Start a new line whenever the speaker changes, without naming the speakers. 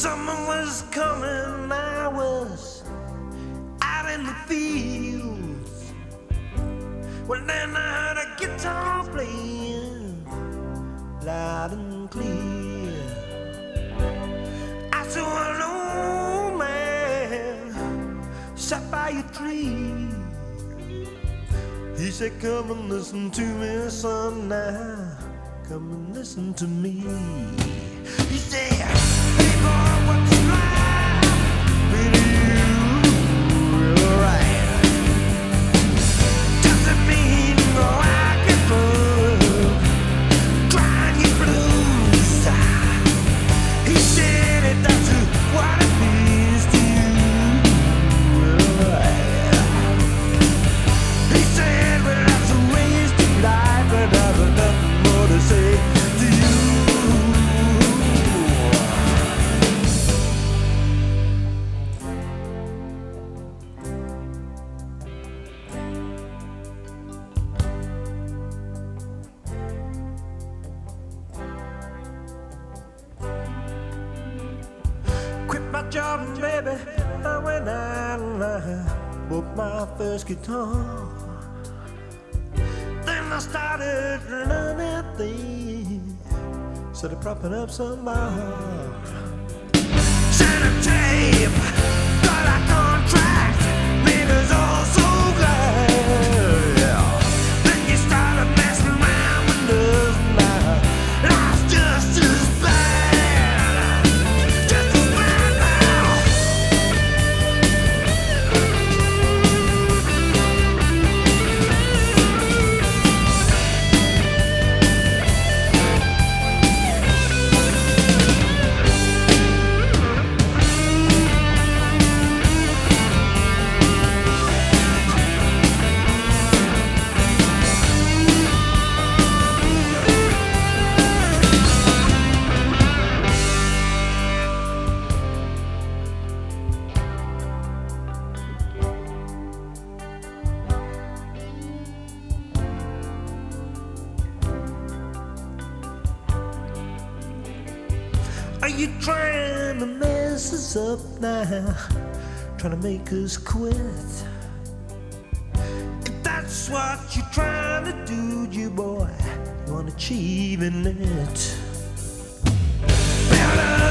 summer was coming, I was out in the fields. Well, then I heard a guitar playing loud and clear. I saw an old man sat by a tree. He said, Come and listen to me, son, now. Come and listen to me. Job, baby. I and I bought my first guitar. Then I started learning things, started propping up some bar. Set a tape, got a Are you trying to mess us up now? Trying to make us quit? If that's what you're trying to do, you boy, you want achieving it. Better